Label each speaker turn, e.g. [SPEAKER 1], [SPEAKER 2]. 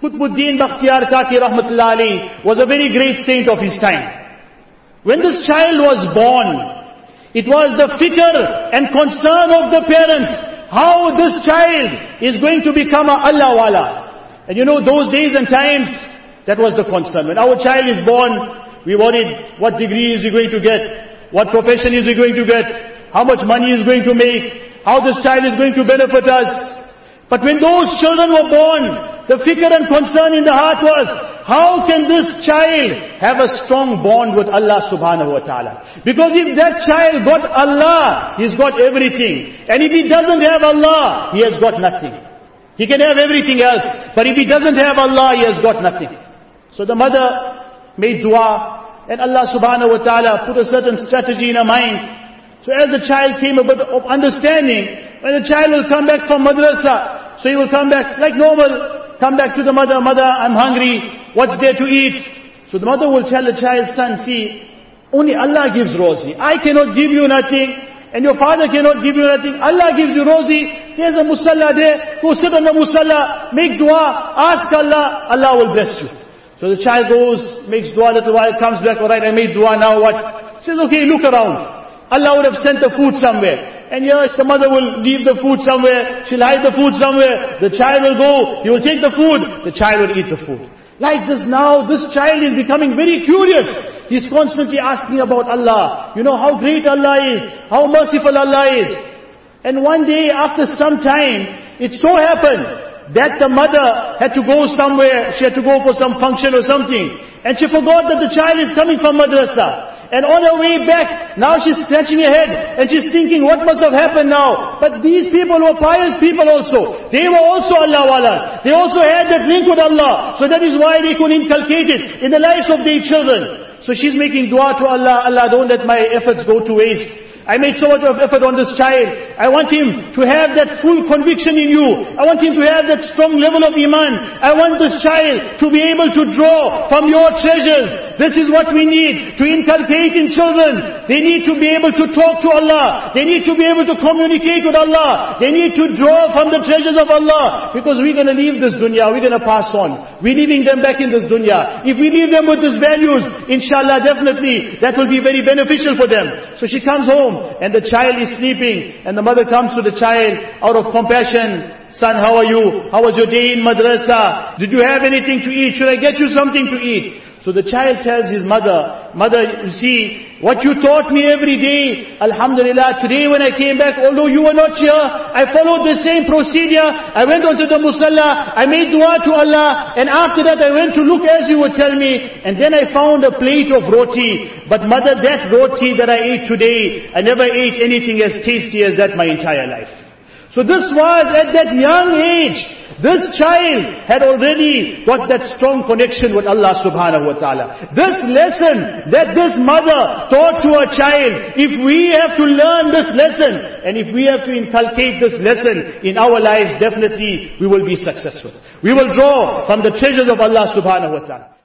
[SPEAKER 1] Qutbuddin Bakhtiyar Kaki Rahmatullah Alaih was a very great saint of his time. When this child was born, it was the fikr and concern of the parents, how this child is going to become a Allah wala. And you know, those days and times, that was the concern. When our child is born, we worried, what degree is he going to get? What profession is he going to get? How much money is going to make? How this child is going to benefit us? But when those children were born, the fikr and concern in the heart was, how can this child have a strong bond with Allah subhanahu wa ta'ala? Because if that child got Allah, he's got everything. And if he doesn't have Allah, he has got nothing. He can have everything else, but if he doesn't have Allah, he has got nothing. So the mother made dua, and Allah subhanahu wa ta'ala put a certain strategy in her mind. So as the child came a bit of understanding, when the child will come back from madrasa, so he will come back like normal, come back to the mother, mother, I'm hungry, what's there to eat? So the mother will tell the child, son, see, only Allah gives rozi. I cannot give you nothing, and your father cannot give you nothing. Allah gives you rozi. There's a musalla there. Go sit on the musalla, make dua, ask Allah, Allah will bless you. So the child goes, makes dua a little while, comes back, alright, I made dua, now what? Says, okay, look around. Allah would have sent the food somewhere. And yes, the mother will leave the food somewhere, she'll hide the food somewhere, the child will go, he will take the food, the child will eat the food. Like this now, this child is becoming very curious. He's constantly asking about Allah. You know how great Allah is, how merciful Allah is. And one day, after some time, it so happened that the mother had to go somewhere, she had to go for some function or something. And she forgot that the child is coming from madrasa. And on her way back, now she's scratching her head and she's thinking, what must have happened now? But these people were pious people also. They were also Allah walas. They also had that link with Allah. So that is why they could inculcate it in the lives of their children. So she's making dua to Allah, Allah don't let my efforts go to waste. I made so much of effort on this child. I want him to have that full conviction in you. I want him to have that strong level of iman. I want this child to be able to draw from your treasures. This is what we need to inculcate in children. They need to be able to talk to Allah. They need to be able to communicate with Allah. They need to draw from the treasures of Allah. Because we're going to leave this dunya. We're going to pass on. We're leaving them back in this dunya. If we leave them with these values, inshallah, definitely, that will be very beneficial for them. So she comes home and the child is sleeping and the mother comes to the child out of compassion. Son, how are you? How was your day in madrasa? Did you have anything to eat? Should I get you something to eat? So the child tells his mother, Mother, you see, what you taught me every day, Alhamdulillah, today when I came back, although you were not here, I followed the same procedure. I went onto the musalla, I made dua to Allah, and after that I went to look as you would tell me, and then I found a plate of roti. But mother, that roti that I ate today, I never ate anything as tasty as that my entire life. So this was at that young age, this child had already got that strong connection with Allah subhanahu wa ta'ala. This lesson that this mother taught to her child, if we have to learn this lesson, and if we have to inculcate this lesson in our lives, definitely we will be successful. We will draw from the treasures of Allah subhanahu wa ta'ala.